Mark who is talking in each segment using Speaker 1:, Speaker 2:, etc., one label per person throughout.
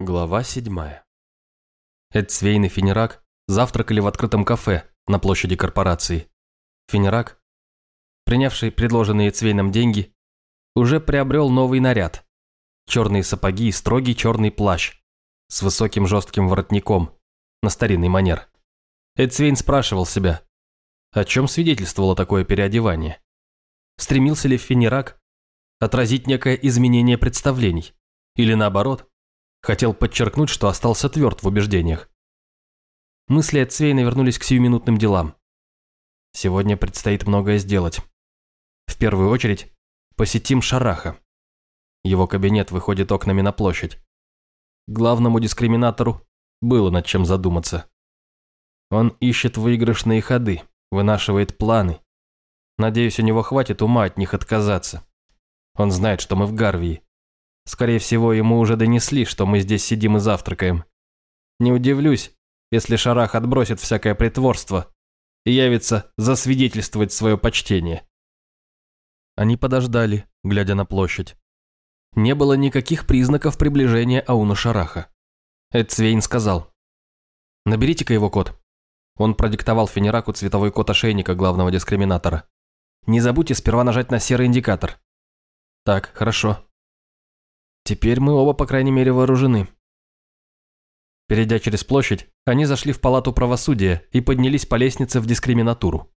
Speaker 1: Глава седьмая. Эдсвейн и Фенерак завтракали в открытом кафе на площади корпорации. Фенерак, принявший предложенные Эдсвейном деньги, уже приобрел новый наряд. Черные сапоги и строгий черный плащ с высоким жестким воротником на старинный манер. Эдсвейн спрашивал себя, о чем свидетельствовало такое переодевание. Стремился ли Фенерак отразить некое изменение представлений? Или наоборот, Хотел подчеркнуть, что остался тверд в убеждениях. Мысли от Цвейна вернулись к сиюминутным делам. Сегодня предстоит многое сделать. В первую очередь посетим Шараха. Его кабинет выходит окнами на площадь. Главному дискриминатору было над чем задуматься. Он ищет выигрышные ходы, вынашивает планы. Надеюсь, у него хватит ума от них отказаться. Он знает, что мы в Гарвии, Скорее всего, ему уже донесли, что мы здесь сидим и завтракаем. Не удивлюсь, если Шарах отбросит всякое притворство и явится засвидетельствовать свое почтение. Они подождали, глядя на площадь. Не было никаких признаков приближения Ауна Шараха. Эдсвейн сказал. «Наберите-ка его код». Он продиктовал Фенераку цветовой код ошейника главного дискриминатора. «Не забудьте сперва нажать на серый индикатор». «Так, хорошо. Теперь мы оба, по крайней мере, вооружены. Перейдя через площадь, они зашли в палату правосудия и поднялись по лестнице в дискриминатуру.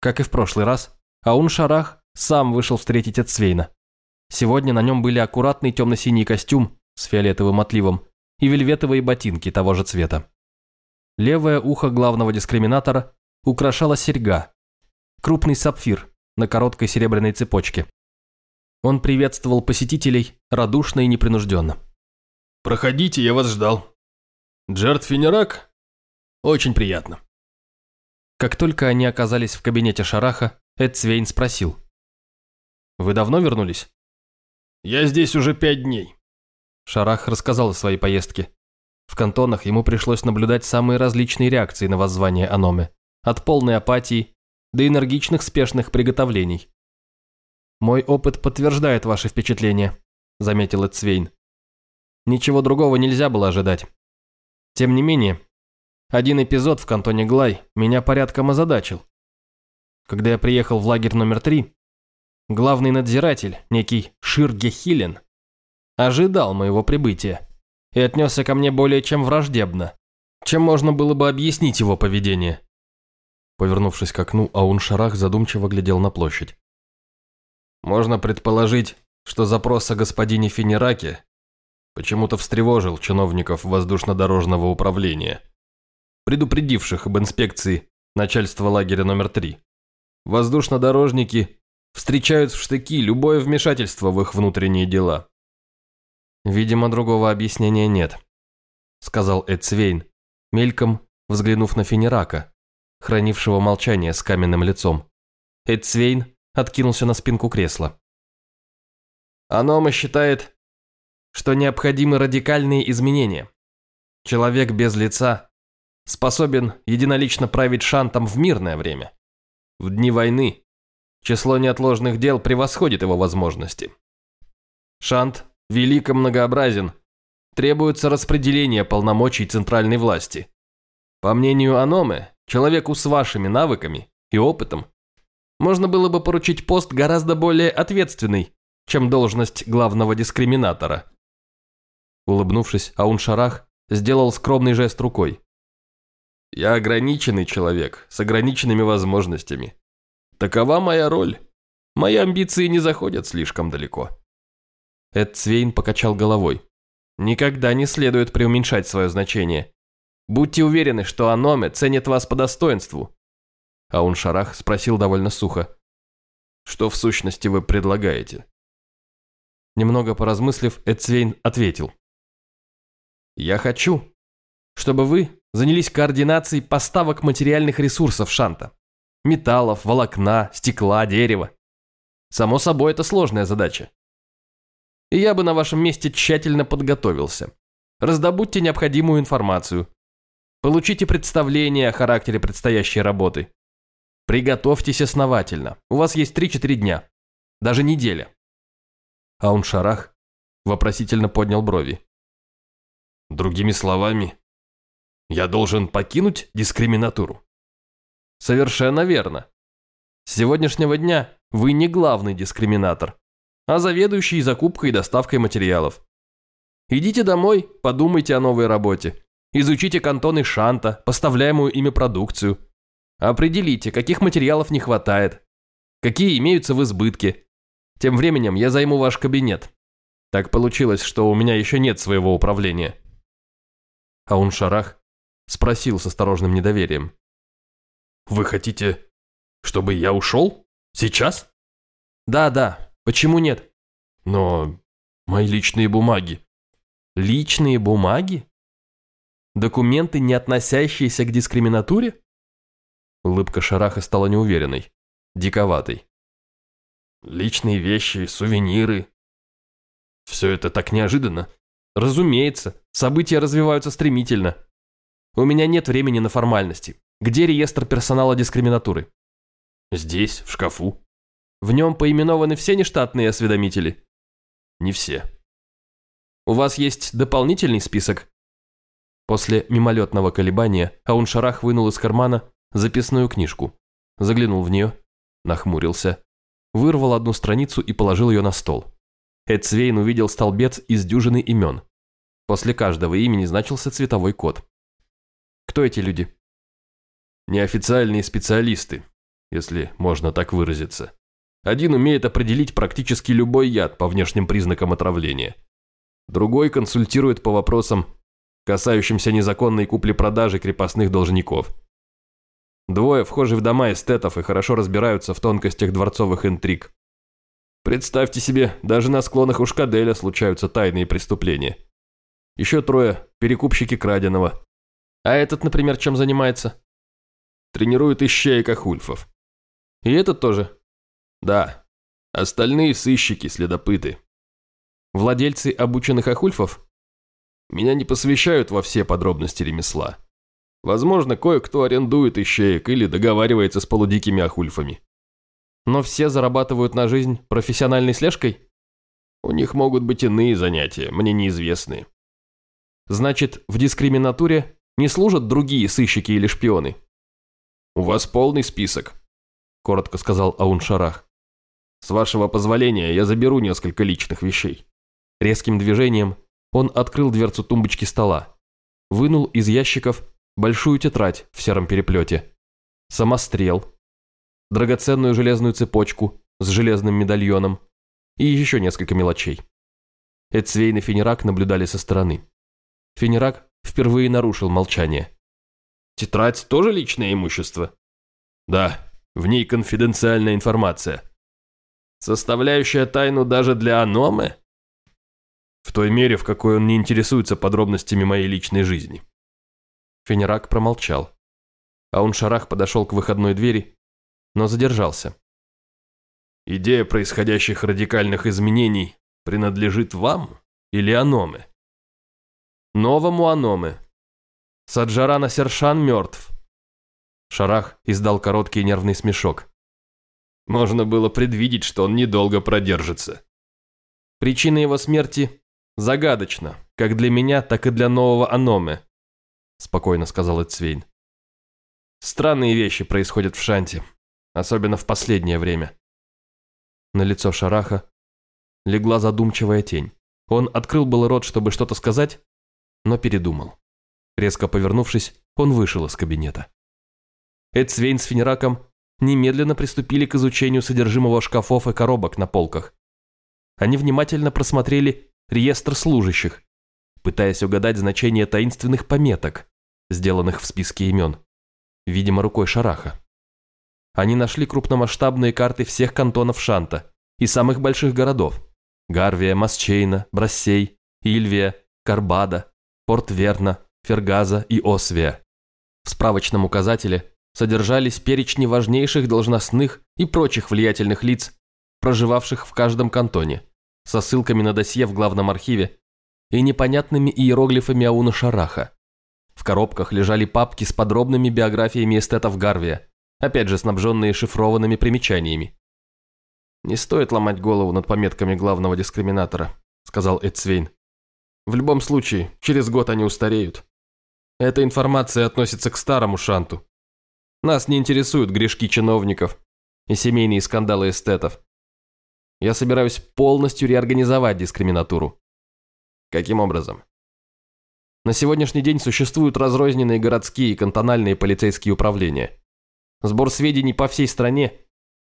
Speaker 1: Как и в прошлый раз, Аун Шарах сам вышел встретить Эцвейна. Сегодня на нем были аккуратный темно-синий костюм с фиолетовым отливом и вельветовые ботинки того же цвета. Левое ухо главного дискриминатора украшала серьга, крупный сапфир на короткой серебряной цепочке. Он приветствовал посетителей радушно и непринужденно.
Speaker 2: «Проходите, я вас ждал. Джерд Финерак? Очень приятно».
Speaker 1: Как только они оказались в кабинете Шараха, Эд Цвейн спросил. «Вы давно вернулись?»
Speaker 2: «Я здесь уже пять дней».
Speaker 1: Шарах рассказал о своей поездке. В кантонах ему пришлось наблюдать самые различные реакции на воззвание Аноме. От полной апатии до энергичных спешных приготовлений. «Мой опыт подтверждает ваши впечатления», – заметил Эцвейн. «Ничего другого нельзя было ожидать. Тем не менее, один эпизод в кантоне Глай меня порядком озадачил. Когда я приехал в лагерь номер три, главный надзиратель, некий Ширге Хилен, ожидал моего прибытия и отнесся ко мне более чем враждебно, чем можно было бы объяснить его поведение. Повернувшись к окну, Аун Шарах задумчиво глядел на площадь.
Speaker 2: Можно предположить, что запрос о господине Финераке почему-то встревожил чиновников воздушно-дорожного управления, предупредивших об инспекции начальства лагеря номер три. Воздушно-дорожники встречают в штыки любое вмешательство в их внутренние дела.
Speaker 1: «Видимо, другого объяснения нет», – сказал Эдсвейн, мельком взглянув на Финерака, хранившего молчание с каменным лицом. Эдсвейн откинулся на спинку кресла. Анома считает, что необходимы радикальные изменения. Человек без лица способен единолично править шантом в мирное время. В дни войны число неотложных дел превосходит его возможности. Шант велик и многообразен, требуется распределение полномочий центральной власти. По мнению Аномы, человеку с вашими навыками и опытом можно было бы поручить пост гораздо более ответственный, чем должность главного дискриминатора. Улыбнувшись, Аун-Шарах сделал скромный жест рукой. «Я ограниченный человек, с ограниченными возможностями. Такова моя роль. Мои амбиции не заходят слишком далеко». Эд Цвейн покачал головой. «Никогда не следует преуменьшать свое значение. Будьте уверены, что Аноме ценит вас по достоинству, Аун-Шарах спросил довольно сухо. «Что в сущности вы предлагаете?» Немного поразмыслив, Эцвейн ответил. «Я хочу, чтобы вы занялись координацией поставок материальных ресурсов Шанта. Металлов, волокна, стекла, дерева. Само собой, это сложная задача. И я бы на вашем месте тщательно подготовился. Раздобудьте необходимую информацию. Получите представление о характере предстоящей работы. Приготовьтесь основательно. У вас есть 3-4 дня. Даже неделя. Аун Шарах вопросительно поднял брови.
Speaker 2: Другими словами, я должен покинуть дискриминатуру?
Speaker 1: Совершенно верно. С сегодняшнего дня вы не главный дискриминатор, а заведующий закупкой и доставкой материалов. Идите домой, подумайте о новой работе. Изучите кантоны Шанта, поставляемую ими продукцию. Определите, каких материалов не хватает, какие имеются в избытке. Тем временем я займу ваш кабинет. Так получилось, что у меня еще нет своего управления. Аун Шарах спросил с осторожным недоверием.
Speaker 2: «Вы хотите, чтобы я ушел? Сейчас?»
Speaker 1: «Да, да. Почему нет?»
Speaker 2: «Но мои личные бумаги».
Speaker 1: «Личные бумаги? Документы, не относящиеся к дискриминатуре?» Улыбка Шараха стала неуверенной, диковатой.
Speaker 2: «Личные вещи, сувениры. Все это так неожиданно».
Speaker 1: «Разумеется, события развиваются стремительно. У меня нет времени на формальности. Где реестр персонала дискриминатуры?»
Speaker 2: «Здесь, в шкафу».
Speaker 1: «В нем поименованы все нештатные осведомители?»
Speaker 2: «Не все».
Speaker 1: «У вас есть дополнительный список?» После мимолетного колебания Ауншарах вынул из кармана записную книжку, заглянул в нее, нахмурился, вырвал одну страницу и положил ее на стол. Эдсвейн увидел столбец из дюжины имен. После каждого имени значился цветовой код. Кто эти люди?
Speaker 2: Неофициальные специалисты, если можно так выразиться. Один умеет определить практически любой яд по внешним признакам отравления. Другой консультирует по вопросам, касающимся незаконной купли-продажи крепостных должников. Двое вхожи в дома эстетов и хорошо разбираются в тонкостях дворцовых интриг. Представьте себе, даже на склонах Ушкаделя случаются тайные преступления. Еще трое – перекупщики краденого.
Speaker 1: А этот, например, чем занимается?
Speaker 2: Тренирует ищеек Ахульфов.
Speaker 1: И этот тоже?
Speaker 2: Да. Остальные сыщики, следопыты.
Speaker 1: Владельцы обученных Ахульфов?
Speaker 2: Меня не посвящают во все подробности ремесла. Возможно, кое-кто арендует ищеек или договаривается с полудикими ахульфами.
Speaker 1: Но все зарабатывают на жизнь профессиональной слежкой?
Speaker 2: У них могут быть иные занятия, мне неизвестные.
Speaker 1: Значит, в дискриминатуре не служат другие сыщики или шпионы?
Speaker 2: У вас полный список, коротко сказал Аун Шарах. С вашего позволения я заберу несколько личных вещей.
Speaker 1: Резким движением он открыл дверцу тумбочки стола, вынул из ящиков большую тетрадь в сером переплете, самострел, драгоценную железную цепочку с железным медальоном и еще несколько мелочей. Эцвейн и Фенерак наблюдали со стороны. Фенерак впервые нарушил молчание.
Speaker 2: «Тетрадь тоже личное имущество?» «Да, в ней конфиденциальная информация». «Составляющая тайну даже для Аномы?» «В той мере, в какой он не интересуется подробностями моей личной жизни».
Speaker 1: Фенерак промолчал. А он шарах подошел к выходной двери, но задержался.
Speaker 2: «Идея происходящих радикальных изменений принадлежит вам или Аноме?»
Speaker 1: «Новому Аноме. Саджарана Сершан мертв». Шарах издал короткий нервный смешок.
Speaker 2: Можно было предвидеть, что он недолго продержится.
Speaker 1: Причина его смерти загадочна, как для меня, так и для нового Аноме спокойно сказал Эцвейн. Странные вещи происходят в Шанте, особенно в последнее время. На лицо Шараха легла задумчивая тень. Он открыл был рот, чтобы что-то сказать, но передумал. Резко повернувшись, он вышел из кабинета. Эдсвейн с Фенераком немедленно приступили к изучению содержимого шкафов и коробок на полках. Они внимательно просмотрели реестр служащих, пытаясь угадать значение таинственных пометок, сделанных в списке имен, видимо, рукой Шараха. Они нашли крупномасштабные карты всех кантонов Шанта и самых больших городов – Гарвия, Масчейна, Брассей, Ильвия, Карбада, Порт-Верна, Фергаза и Освия. В справочном указателе содержались перечни важнейших должностных и прочих влиятельных лиц, проживавших в каждом кантоне, со ссылками на досье в главном архиве и непонятными иероглифами Ауна Шараха. В коробках лежали папки с подробными биографиями эстетов Гарвия, опять же снабженные шифрованными примечаниями. «Не стоит ломать голову над пометками главного дискриминатора», сказал Эдсвейн.
Speaker 2: В любом случае, через год они устареют. Эта информация относится к старому шанту. Нас не интересуют грешки чиновников и семейные скандалы эстетов. Я собираюсь полностью реорганизовать дискриминатуру. Каким образом? На сегодняшний день существуют разрозненные городские и кантональные полицейские управления. Сбор сведений по всей стране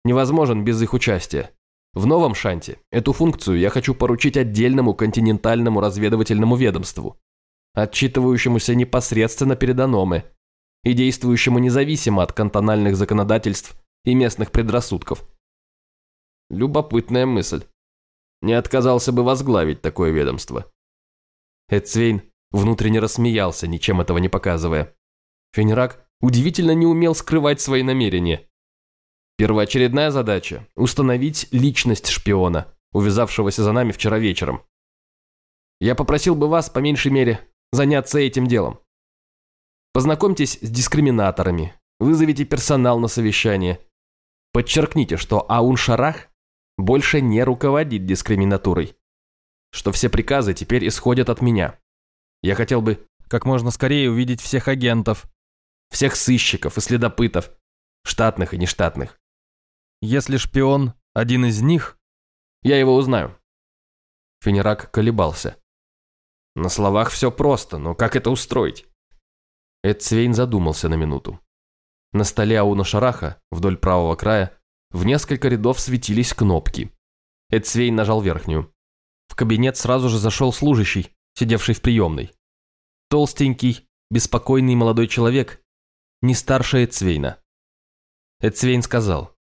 Speaker 2: невозможен без их участия. В новом шанте эту функцию я хочу поручить отдельному континентальному разведывательному ведомству, отчитывающемуся непосредственно перед Аноме и действующему независимо от кантональных законодательств и местных предрассудков. Любопытная мысль. Не отказался бы возглавить такое ведомство. Эдсвейн Внутренне рассмеялся, ничем этого не показывая. Фенерак удивительно не умел скрывать свои намерения. Первоочередная задача – установить личность шпиона, увязавшегося за нами вчера вечером. Я попросил бы вас, по меньшей мере, заняться этим делом. Познакомьтесь с дискриминаторами, вызовите персонал на совещание. Подчеркните, что Аун Шарах больше не руководит дискриминатурой, что все приказы теперь исходят от меня. Я хотел бы как можно скорее увидеть всех агентов, всех сыщиков и следопытов, штатных и нештатных. Если шпион один из них, я его узнаю. Фенерак колебался. На словах все просто, но как это устроить? Эдцвейн задумался на минуту. На столе Ауна Шараха, вдоль правого края, в несколько рядов светились кнопки. Эдцвейн нажал верхнюю. В кабинет сразу же зашел служащий, сидевший в приемной. Толстенький, беспокойный молодой человек, не старше Эцвейна. Эцвейн сказал,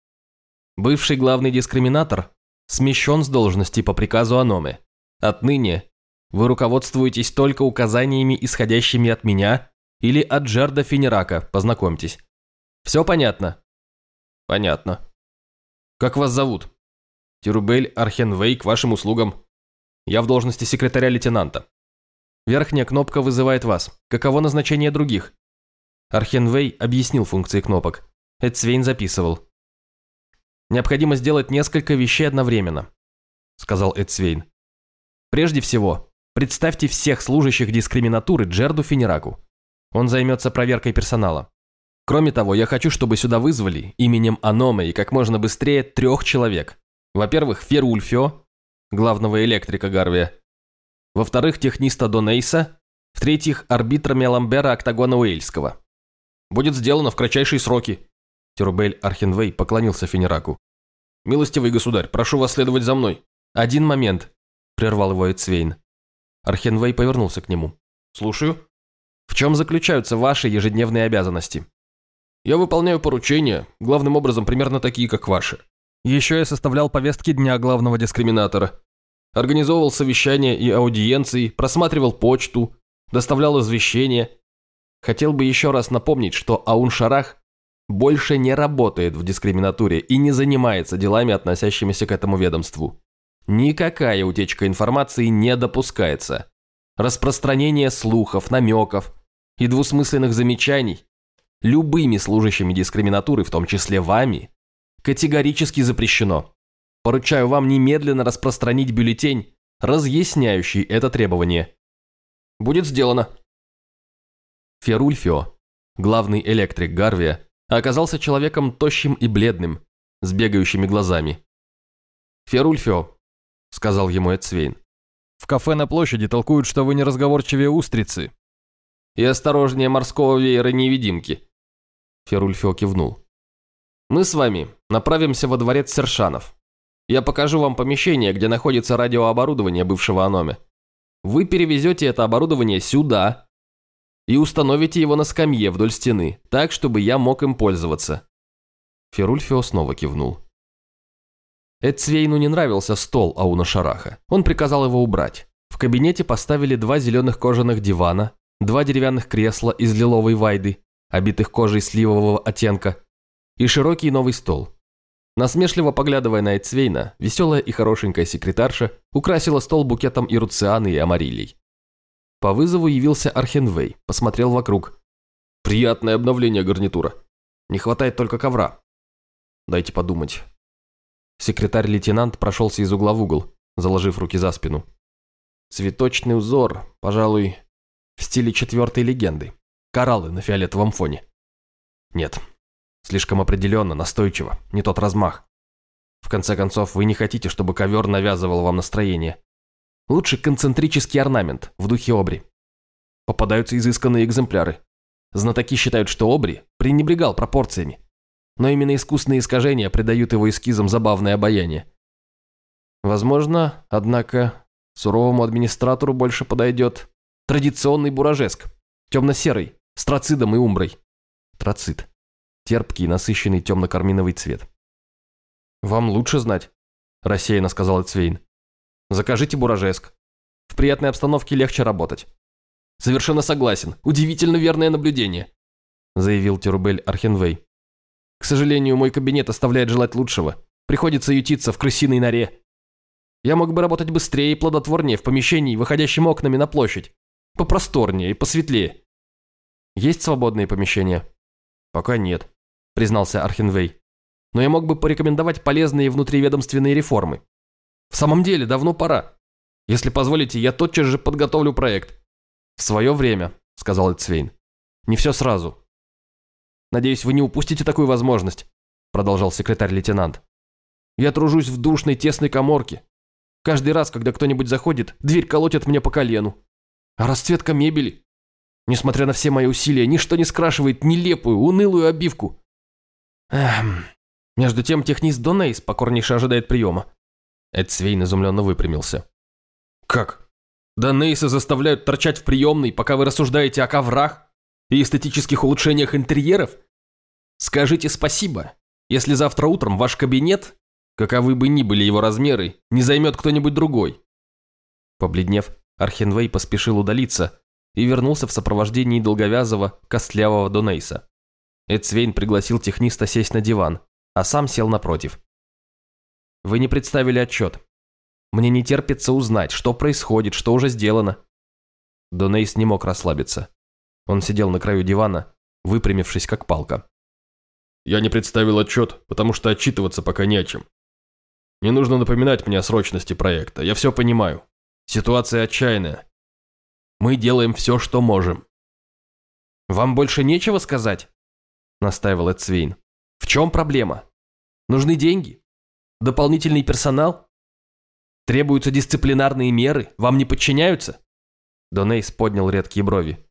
Speaker 2: «Бывший главный дискриминатор смещен с должности по приказу Аноме. Отныне вы руководствуетесь только указаниями, исходящими от меня или от Джерда Финерака, познакомьтесь. Все понятно?» «Понятно. Как вас зовут?» «Тирубель Архенвей к вашим услугам. Я в должности секретаря лейтенанта. Верхняя кнопка вызывает вас. Каково назначение других? Архенвей объяснил функции кнопок. Эдсвейн записывал. «Необходимо сделать несколько вещей одновременно», – сказал Эдсвейн. «Прежде всего, представьте всех служащих дискриминатуры Джерду Финераку. Он займется проверкой персонала. Кроме того, я хочу, чтобы сюда вызвали именем Аноме и как можно быстрее трех человек. Во-первых, Ферульфио, главного электрика Гарвия. Во-вторых, техниста Донейса. В-третьих, арбитра Меламбера Октагона Уэльского. Будет сделано в кратчайшие сроки. Тюрбель Архенвей поклонился Фенераку. «Милостивый государь, прошу вас следовать за мной». «Один момент», – прервал его Эцвейн. Архенвей повернулся к нему. «Слушаю. В чем заключаются ваши ежедневные обязанности?» «Я выполняю поручения, главным образом примерно такие, как ваши. Еще я составлял повестки дня главного дискриминатора. Организовывал совещания и аудиенции, просматривал почту, доставлял извещения. Хотел бы еще раз напомнить, что Аун-Шарах больше не работает в дискриминатуре и не занимается делами, относящимися к этому ведомству. Никакая утечка информации не допускается. Распространение слухов, намеков и двусмысленных замечаний любыми служащими дискриминатуры, в том числе вами, категорически запрещено. Поручаю вам немедленно распространить бюллетень, разъясняющий это требование. Будет сделано. Ферульфио, главный электрик Гарвия, оказался человеком тощим и бледным, с бегающими глазами. «Ферульфио», — сказал ему Эдсвейн, — «в кафе на площади толкуют, что вы неразговорчивее устрицы и осторожнее морского веера-невидимки». Ферульфио кивнул. Мы с вами направимся во дворец Сершанов. Я покажу вам помещение, где находится радиооборудование бывшего Аноме. Вы перевезете это оборудование сюда и установите его на скамье вдоль стены, так, чтобы я мог им пользоваться». Ферульфио снова кивнул. Эдсвейну не нравился стол Ауна Шараха. Он приказал его убрать. В кабинете поставили два зеленых кожаных дивана, два деревянных кресла из лиловой вайды, обитых кожей сливового оттенка, и широкий новый стол. Насмешливо поглядывая на Эцвейна, веселая и хорошенькая секретарша украсила стол букетом ируцианы и амарилий. По вызову явился Архенвей, посмотрел вокруг. «Приятное обновление гарнитура. Не хватает только ковра. Дайте подумать». Секретарь-лейтенант прошелся из угла в угол, заложив руки за спину.
Speaker 1: Цветочный узор, пожалуй, в стиле четвертой легенды. Кораллы на фиолетовом фоне. Нет, слишком определенно, настойчиво, не тот размах. В конце концов, вы не хотите, чтобы ковер навязывал вам настроение. Лучше концентрический орнамент в духе обри. Попадаются изысканные экземпляры. Знатоки считают, что обри пренебрегал пропорциями. Но именно искусственные искажения придают его эскизам забавное обаяние. Возможно, однако, суровому администратору больше подойдет традиционный буражеск, темно-серый, с троцидом и умброй. Троцид. Терпкий, насыщенный темно-карминовый цвет. «Вам лучше знать», – рассеянно сказал Эцвейн. «Закажите буражеск. В приятной обстановке легче работать». «Совершенно согласен. Удивительно верное наблюдение», – заявил Тюрбель Архенвей. «К сожалению, мой кабинет оставляет желать лучшего. Приходится ютиться в крысиной норе. Я мог бы работать быстрее и плодотворнее в помещении, выходящем окнами на площадь. Попросторнее и посветлее. Есть свободные помещения? Пока нет, признался Архенвей. Но я мог бы порекомендовать полезные внутриведомственные реформы. В самом деле, давно пора. Если позволите, я тотчас же подготовлю проект. В свое время, сказал Эцвейн. Не все сразу. Надеюсь, вы не упустите такую возможность, продолжал секретарь-лейтенант. Я тружусь в душной тесной коморке, Каждый раз, когда кто-нибудь заходит, дверь колотят мне по колену. А расцветка мебели? Несмотря на все мои усилия, ничто не скрашивает нелепую, унылую обивку. Эм. Между тем технист Донейс покорнейше ожидает приема. Эд Свейн изумленно выпрямился. Как? Донейса заставляют торчать в приемной, пока вы рассуждаете о коврах и эстетических улучшениях интерьеров? Скажите спасибо, если завтра утром ваш кабинет каковы бы ни были его размеры, не займет кто-нибудь другой. Побледнев, Архенвей поспешил удалиться и вернулся в сопровождении долговязого, костлявого Донейса. Эдсвейн пригласил техниста сесть на диван, а сам сел напротив. «Вы не представили отчет. Мне не терпится узнать, что происходит, что уже сделано». Донейс не мог расслабиться. Он сидел на краю дивана, выпрямившись как палка. «Я не представил отчет, потому что отчитываться пока не о чем. Не нужно напоминать мне о срочности проекта. Я все понимаю. Ситуация отчаянная. Мы делаем все, что можем. Вам больше нечего сказать? Настаивал Эдсвейн. В чем проблема? Нужны деньги? Дополнительный персонал? Требуются дисциплинарные меры? Вам не подчиняются? Донейс поднял редкие брови.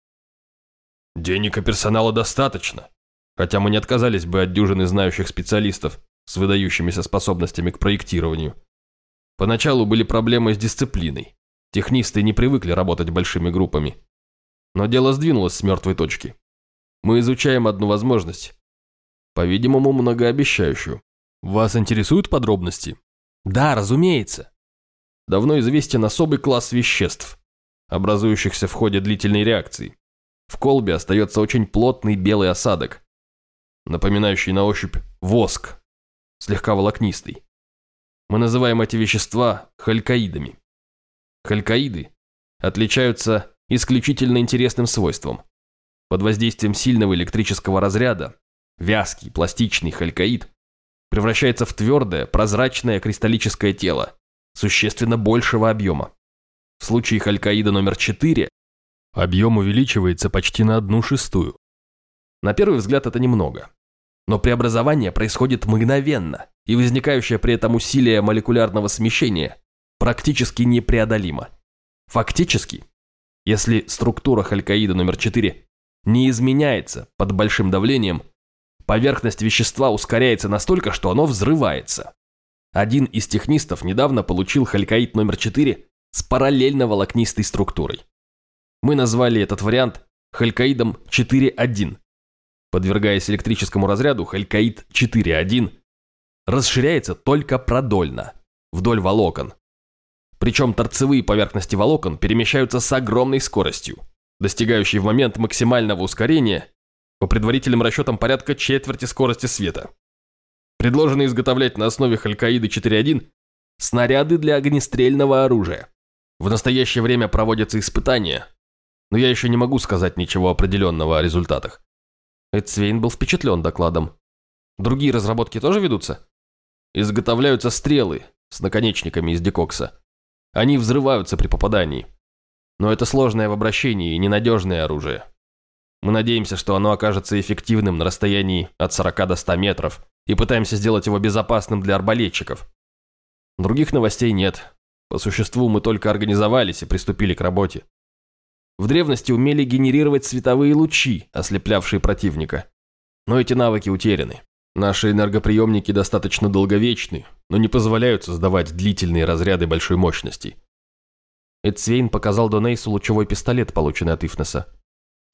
Speaker 1: Денег и персонала достаточно. Хотя мы не отказались бы от дюжины знающих специалистов с выдающимися способностями к проектированию. Поначалу были проблемы с дисциплиной. Технисты не привыкли работать большими группами. Но дело сдвинулось с мертвой точки. Мы изучаем одну возможность. По-видимому, многообещающую. Вас интересуют подробности? Да, разумеется. Давно известен особый класс веществ, образующихся в ходе длительной реакции. В колбе остается очень плотный белый осадок, напоминающий на ощупь воск слегка волокнистый. Мы называем эти вещества халькоидами. Халькоиды отличаются исключительно интересным свойством. Под воздействием сильного электрического разряда вязкий пластичный халькоид превращается в твердое, прозрачное кристаллическое тело существенно большего объема. В случае халькоида номер 4 объем увеличивается почти на одну шестую. На первый взгляд это немного. Но преобразование происходит мгновенно, и возникающее при этом усилие молекулярного смещения практически непреодолимо. Фактически, если структура халькоида номер 4 не изменяется под большим давлением, поверхность вещества ускоряется настолько, что оно взрывается. Один из технистов недавно получил халькоид номер 4 с параллельно-волокнистой структурой. Мы назвали этот вариант халькоидом 4.1 Подвергаясь электрическому разряду, халькоид 4.1 расширяется только продольно, вдоль волокон. Причем торцевые поверхности волокон перемещаются с огромной скоростью, достигающей в момент максимального ускорения по предварительным расчетам порядка четверти скорости света. Предложено изготовлять на основе халькоида 4.1 снаряды для огнестрельного оружия. В настоящее время проводятся испытания, но я еще не могу сказать ничего определенного о результатах. Эдсвейн был впечатлен докладом. Другие разработки тоже ведутся? Изготовляются стрелы с наконечниками из декокса.
Speaker 2: Они взрываются при попадании. Но это сложное в обращении и ненадежное оружие. Мы надеемся, что оно окажется эффективным на расстоянии от 40 до 100 метров и пытаемся сделать его безопасным для арбалетчиков. Других новостей нет. По существу мы только организовались и приступили к работе. В древности умели генерировать световые лучи, ослеплявшие противника. Но эти навыки утеряны. Наши энергоприемники достаточно долговечны, но не позволяют создавать длительные разряды большой мощности.
Speaker 1: Эдсвейн показал Донейсу лучевой пистолет, полученный от Ифнеса.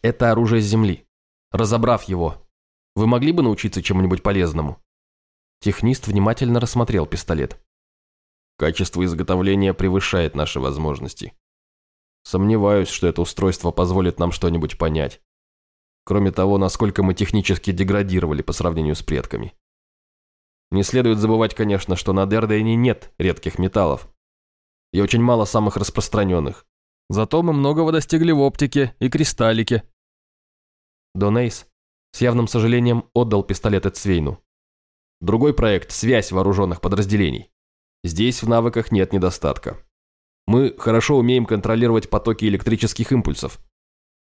Speaker 1: Это оружие земли. Разобрав его, вы могли бы научиться чему-нибудь полезному? Технист внимательно рассмотрел пистолет.
Speaker 2: Качество изготовления превышает наши возможности. Сомневаюсь, что это устройство позволит нам что-нибудь понять. Кроме того, насколько мы технически деградировали по сравнению с предками. Не следует забывать, конечно, что на Дердейне нет редких металлов. И очень мало самых распространенных. Зато мы многого достигли в оптике и кристаллике.
Speaker 1: Донейс с явным сожалением отдал пистолет Эцвейну.
Speaker 2: Другой проект – связь вооруженных подразделений. Здесь в навыках нет недостатка. Мы хорошо умеем контролировать потоки электрических импульсов.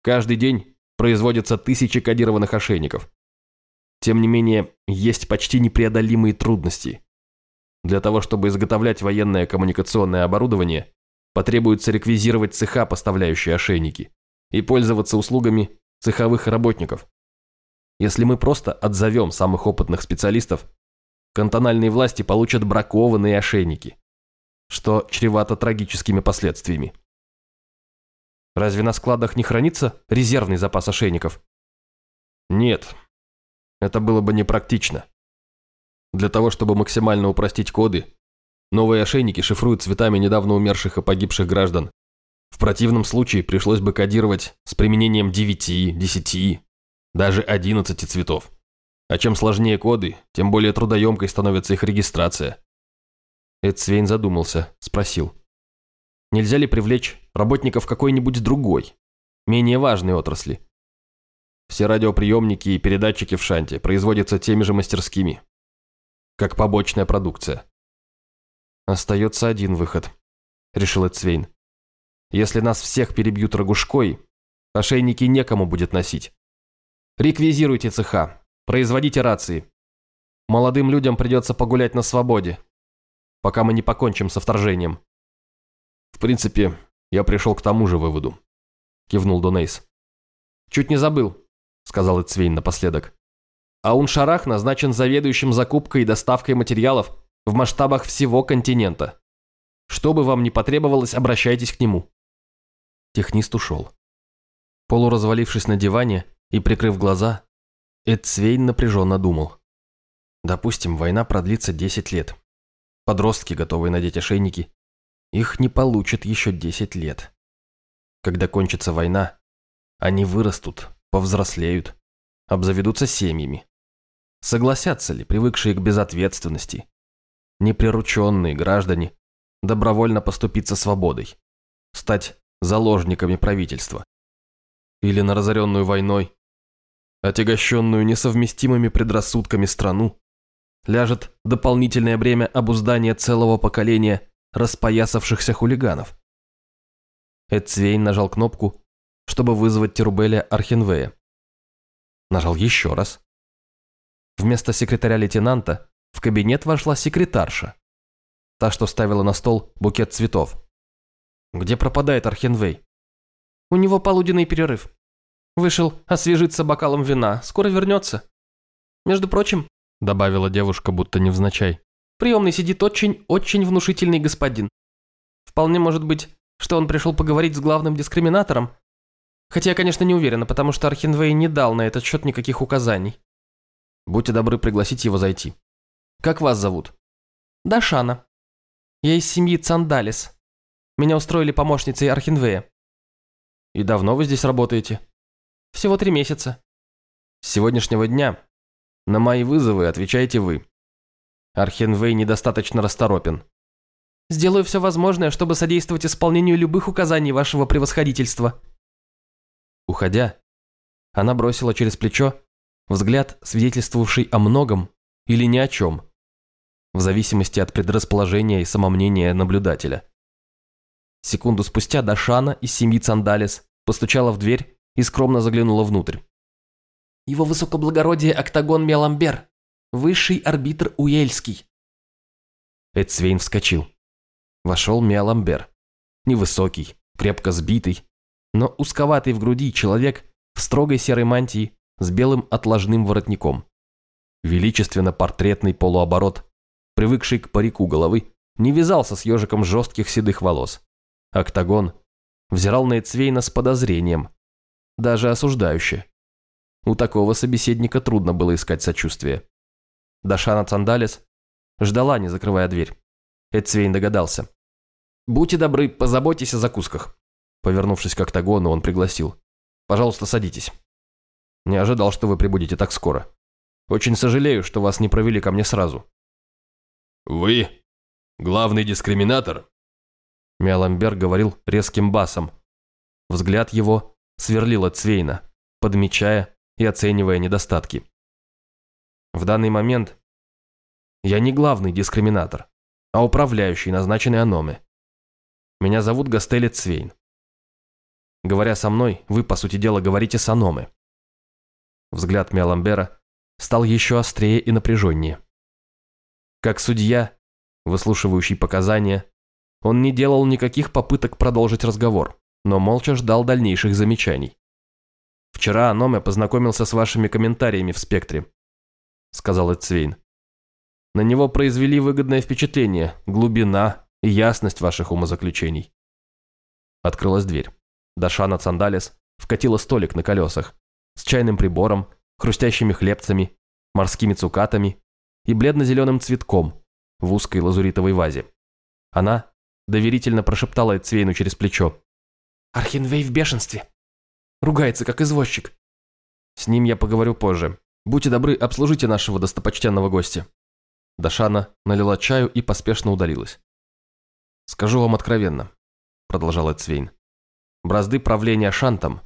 Speaker 2: Каждый день производятся тысячи кодированных ошейников. Тем не менее, есть почти непреодолимые трудности. Для того, чтобы изготовлять военное коммуникационное оборудование, потребуется реквизировать цеха, поставляющие ошейники, и пользоваться услугами цеховых работников. Если мы просто отзовем самых опытных специалистов, кантональные власти получат бракованные ошейники, что чревато трагическими последствиями.
Speaker 1: Разве на складах не хранится резервный запас ошейников?
Speaker 2: Нет, это было бы непрактично. Для того, чтобы максимально упростить коды, новые ошейники шифруют цветами недавно умерших и погибших граждан. В противном случае пришлось бы кодировать с применением 9, 10, даже 11 цветов. А чем сложнее коды, тем более трудоемкой становится их регистрация.
Speaker 1: Эдсвейн задумался, спросил. Нельзя ли привлечь работников какой-нибудь другой, менее важной отрасли?
Speaker 2: Все радиоприемники и передатчики в Шанте производятся теми же мастерскими, как побочная продукция.
Speaker 1: Остается один выход, решил Эдсвейн. Если нас всех перебьют рогушкой, ошейники некому будет носить. Реквизируйте цеха, Производите рации. Молодым людям придется погулять на свободе, пока мы не покончим со вторжением.
Speaker 2: В принципе, я пришел к тому же выводу. Кивнул Донейс.
Speaker 1: Чуть не забыл, сказал Эцвейн напоследок. Аун Шарах назначен заведующим закупкой и доставкой материалов в масштабах всего континента. Что бы вам ни потребовалось, обращайтесь к нему. Технист ушел. Полуразвалившись на диване и прикрыв глаза, Эдсвейн напряженно думал. Допустим, война продлится 10 лет. Подростки, готовые надеть ошейники, их не получат еще 10 лет. Когда кончится война, они вырастут, повзрослеют, обзаведутся семьями. Согласятся ли привыкшие к безответственности, неприрученные граждане добровольно поступиться свободой, стать заложниками правительства? Или на разоренную войной отягощенную несовместимыми предрассудками страну, ляжет дополнительное бремя обуздания целого поколения распоясавшихся хулиганов. Эдцвейн нажал кнопку, чтобы вызвать Терубеля Архенвея. Нажал еще раз. Вместо секретаря-лейтенанта в кабинет вошла секретарша, та, что ставила на стол букет цветов. Где пропадает Архенвей? У него полуденный перерыв. Вышел освежиться бокалом вина. Скоро вернется. Между прочим, добавила девушка, будто невзначай, приемный сидит очень-очень внушительный господин. Вполне может быть, что он пришел поговорить с главным дискриминатором. Хотя я, конечно, не уверена, потому что Архенвей не дал на этот счет никаких указаний. Будьте добры пригласить его зайти. Как вас зовут? Дашана. Я из семьи Цандалис. Меня устроили помощницей Архенвея. И давно вы здесь работаете? Всего три месяца. С сегодняшнего дня на мои вызовы отвечаете вы. Архенвей недостаточно расторопен. Сделаю все возможное, чтобы содействовать исполнению любых указаний вашего превосходительства. Уходя, она бросила через плечо взгляд, свидетельствовавший о многом или ни о чем, в зависимости от предрасположения и самомнения наблюдателя. Секунду спустя Дашана из семьи Цандалис постучала в дверь и скромно заглянула внутрь. «Его высокоблагородие Октагон Меламбер, высший арбитр Уэльский». Эдсвейн вскочил. Вошел Меламбер. Невысокий, крепко сбитый, но узковатый в груди человек в строгой серой мантии с белым отложным воротником. Величественно портретный полуоборот, привыкший к парику головы, не вязался с ежиком жестких седых волос. Октагон взирал на Эцвейна с подозрением, даже осуждающе. У такого собеседника трудно было искать сочувствие. Дашана Цандалес ждала, не закрывая дверь. Эцвейн догадался. «Будьте добры, позаботьтесь о закусках». Повернувшись к Октагону, он пригласил. «Пожалуйста, садитесь. Не ожидал, что вы прибудете так скоро. Очень сожалею, что вас не провели ко мне сразу».
Speaker 2: «Вы главный дискриминатор?»
Speaker 1: Миаламбер говорил резким басом. Взгляд его сверлил Этцвейна, подмечая и оценивая недостатки. В данный момент я не главный дискриминатор, а управляющий, назначенный Аноме. Меня зовут Гастель Этцвейн. Говоря со мной, вы, по сути дела, говорите с Аноме. Взгляд Миаламбера стал еще острее и напряженнее. Как судья, выслушивающий показания, он не делал никаких попыток продолжить разговор, но молча ждал дальнейших замечаний. «Вчера Аноме познакомился с вашими комментариями в «Спектре», — сказал Эцвейн. «На него произвели выгодное впечатление, глубина и ясность ваших умозаключений». Открылась дверь. Дашана Цандалес вкатила столик на колесах с чайным прибором, хрустящими хлебцами, морскими цукатами и бледно-зеленым цветком в узкой лазуритовой вазе. Она доверительно прошептала Эцвейну через плечо. «Архинвей в бешенстве. Ругается, как извозчик. С ним я поговорю позже. Будьте добры, обслужите нашего достопочтенного гостя». Дашана налила чаю и поспешно удалилась. «Скажу вам откровенно», — продолжал Эцвейн. «Бразды правления Шантом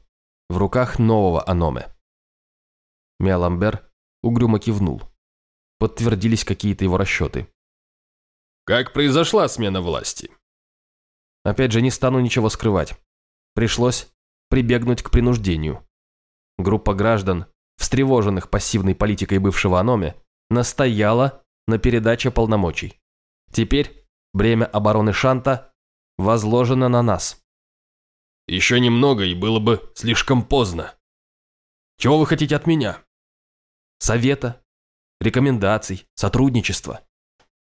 Speaker 1: в руках нового Аноме». Миаламбер угрюмо кивнул. Подтвердились какие-то его расчеты.
Speaker 2: «Как произошла смена власти?»
Speaker 1: Опять же, не стану ничего скрывать. Пришлось прибегнуть к принуждению. Группа граждан, встревоженных пассивной политикой бывшего Аноме, настояла на передаче полномочий. Теперь бремя обороны Шанта возложено на нас.
Speaker 2: Еще немного, и было бы слишком поздно. Чего вы хотите от меня?
Speaker 1: Совета, рекомендаций, сотрудничества.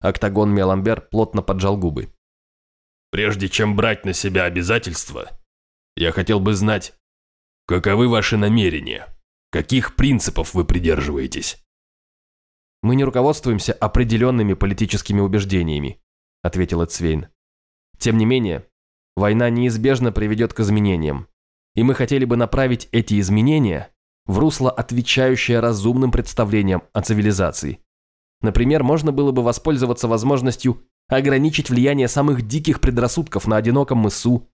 Speaker 1: Октагон Меламбер плотно поджал губы.
Speaker 2: Прежде чем брать на себя обязательства, я хотел бы знать, каковы ваши намерения, каких принципов вы придерживаетесь.
Speaker 1: Мы не руководствуемся определенными политическими убеждениями, ответил Эцвейн. Тем не менее, война неизбежно приведет к изменениям, и мы хотели бы направить эти изменения в русло, отвечающее разумным представлениям о цивилизации. Например, можно было бы воспользоваться возможностью ограничить влияние самых диких предрассудков на одиноком мысу,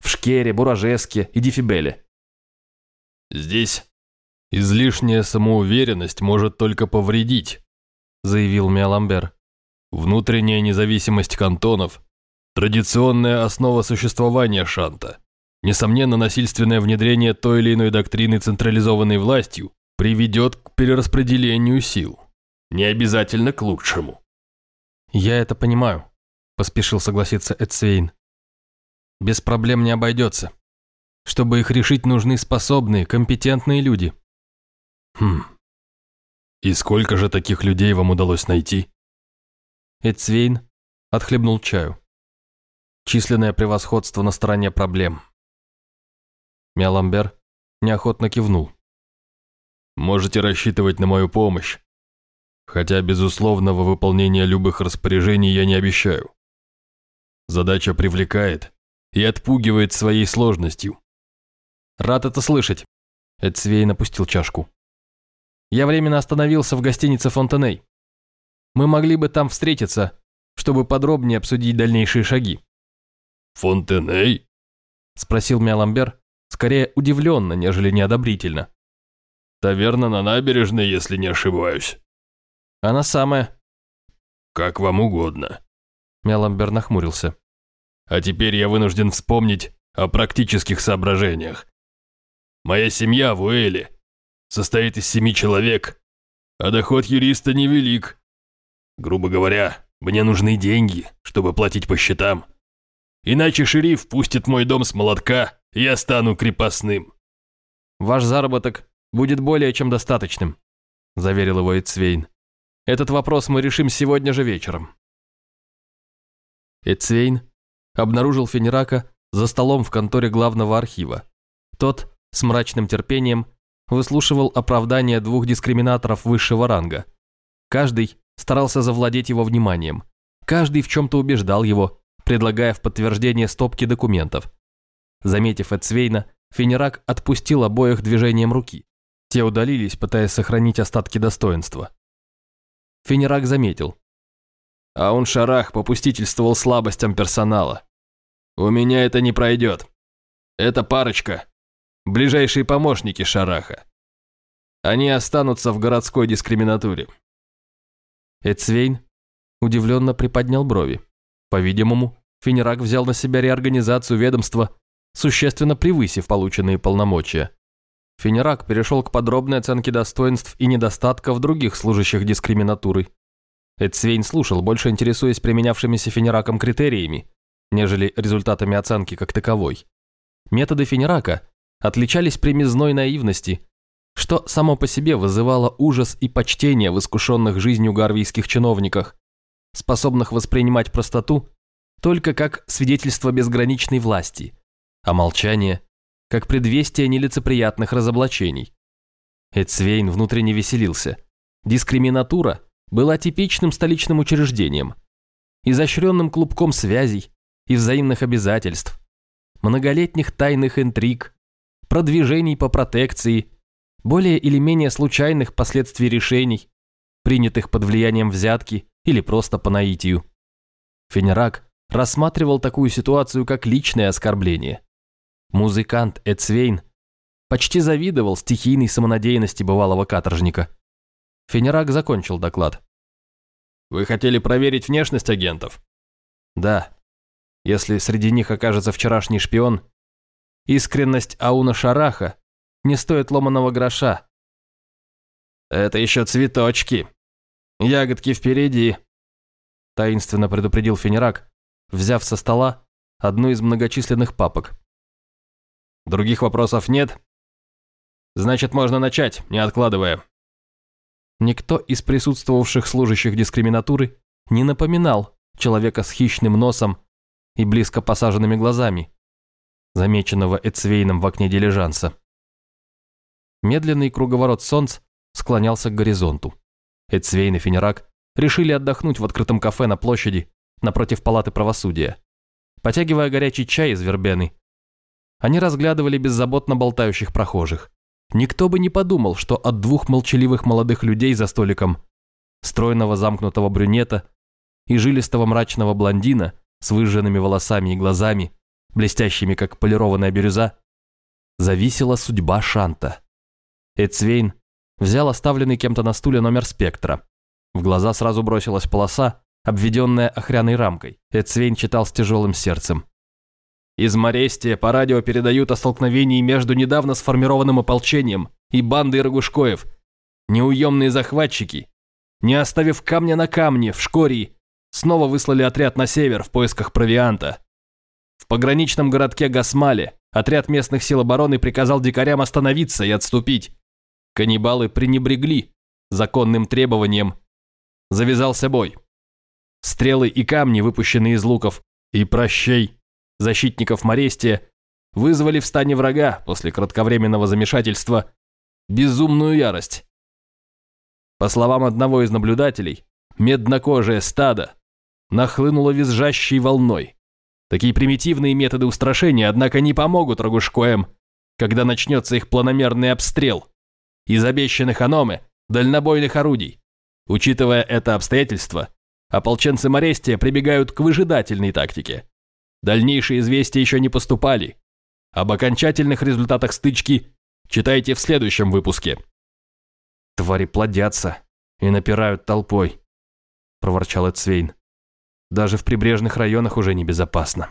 Speaker 1: в Шкере, Буражеске и Дифибеле.
Speaker 2: «Здесь излишняя самоуверенность может только повредить», заявил Миаламбер. «Внутренняя независимость кантонов – традиционная основа существования Шанта. Несомненно, насильственное внедрение той или иной доктрины централизованной властью приведет к перераспределению сил. Не обязательно к лучшему.
Speaker 1: «Я это понимаю», – поспешил согласиться Эдсвейн. «Без проблем не обойдется. Чтобы их решить, нужны способные, компетентные люди».
Speaker 2: «Хм. И сколько же таких людей вам удалось найти?»
Speaker 1: Эдсвейн отхлебнул чаю. Численное превосходство на стороне проблем. Миаламбер неохотно кивнул.
Speaker 2: «Можете рассчитывать на мою помощь хотя безусловного выполнения любых распоряжений я не обещаю. Задача привлекает и отпугивает своей сложностью.
Speaker 1: Рад это слышать. Эдсвей напустил чашку. Я временно остановился в гостинице Фонтеней. Мы могли бы там встретиться, чтобы подробнее обсудить дальнейшие шаги.
Speaker 2: Фонтеней?
Speaker 1: Спросил Миаламбер, скорее удивленно, нежели неодобрительно.
Speaker 2: Таверна на набережной, если не ошибаюсь.
Speaker 1: Она самая.
Speaker 2: Как вам угодно.
Speaker 1: Меламбер нахмурился.
Speaker 2: а теперь я вынужден вспомнить о практических соображениях. Моя семья в Уэле состоит из семи человек, а доход юриста невелик. Грубо говоря, мне нужны деньги, чтобы платить по счетам. Иначе шериф пустит мой дом с молотка, и я стану крепостным.
Speaker 1: Ваш заработок будет более чем достаточным, заверил его Эцвейн. Этот вопрос мы решим сегодня же вечером. Эцвейн обнаружил Фенерака за столом в конторе главного архива. Тот с мрачным терпением выслушивал оправдания двух дискриминаторов высшего ранга. Каждый старался завладеть его вниманием. Каждый в чем-то убеждал его, предлагая в подтверждение стопки документов. Заметив Эцвейна, Фенерак отпустил обоих движением руки. Те удалились, пытаясь сохранить остатки достоинства. Фенерак заметил. А он Шарах попустительствовал слабостям персонала. У меня это не пройдет. Это парочка. Ближайшие помощники Шараха. Они останутся в городской дискриминатуре. Эцвейн удивленно приподнял брови. По-видимому, Фенерак взял на себя реорганизацию ведомства, существенно превысив полученные полномочия. Фенерак перешел к подробной оценке достоинств и недостатков других служащих дискриминатурой. Эдсвейн слушал, больше интересуясь применявшимися Фенераком критериями, нежели результатами оценки как таковой. Методы Фенерака отличались примизной наивности, что само по себе вызывало ужас и почтение в искушенных жизнью гарвийских чиновниках, способных воспринимать простоту только как свидетельство безграничной власти, а молчание – как предвестие нелицеприятных разоблачений. Эцвейн внутренне веселился. Дискриминатура была типичным столичным учреждением, изощренным клубком связей и взаимных обязательств, многолетних тайных интриг, продвижений по протекции, более или менее случайных последствий решений, принятых под влиянием взятки или просто по наитию. Фенерак рассматривал такую ситуацию как личное оскорбление. Музыкант Эцвейн почти завидовал стихийной самонадеянности бывалого каторжника. Фенерак закончил доклад. «Вы хотели проверить внешность агентов?» «Да. Если среди них окажется вчерашний шпион, искренность Ауна Шараха не стоит ломаного гроша». «Это еще цветочки. Ягодки впереди», – таинственно предупредил Фенерак, взяв со стола одну из многочисленных папок. «Других вопросов нет?» «Значит, можно начать, не откладывая». Никто из присутствовавших служащих дискриминатуры не напоминал человека с хищным носом и близко посаженными глазами, замеченного Эцвейном в окне дилижанса. Медленный круговорот солнца склонялся к горизонту. Эцвейн и Фенерак решили отдохнуть в открытом кафе на площади напротив палаты правосудия. Потягивая горячий чай из вербены, они разглядывали беззаботно болтающих прохожих. Никто бы не подумал, что от двух молчаливых молодых людей за столиком, стройного замкнутого брюнета и жилистого мрачного блондина с выжженными волосами и глазами, блестящими как полированная бирюза, зависела судьба Шанта. Эцвейн взял оставленный кем-то на стуле номер спектра. В глаза сразу бросилась полоса, обведенная охряной рамкой. Эцвейн читал с тяжелым сердцем. Из Морестия по радио передают о столкновении между недавно сформированным ополчением и бандой Рогушкоев. Неуемные захватчики, не оставив камня на камне в Шкории, снова выслали отряд на север в поисках провианта. В пограничном городке Гасмале отряд местных сил обороны приказал дикарям остановиться и отступить. Каннибалы пренебрегли законным требованием. Завязался бой. Стрелы и камни, выпущенные из луков, и прощей защитников Морестия, вызвали в стане врага после кратковременного замешательства безумную ярость. По словам одного из наблюдателей, меднокожее стадо нахлынуло визжащей волной. Такие примитивные методы устрашения, однако, не помогут Рогушкоям, когда начнется их планомерный обстрел из обещанных Аноме дальнобойных орудий. Учитывая это обстоятельство, ополченцы Морестия прибегают к выжидательной тактике. Дальнейшие известия еще не поступали. Об окончательных результатах стычки читайте в следующем выпуске. «Твари плодятся и напирают толпой», – проворчал Эцвейн. «Даже в прибрежных районах уже небезопасно».